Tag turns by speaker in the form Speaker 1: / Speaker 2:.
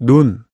Speaker 1: 눈.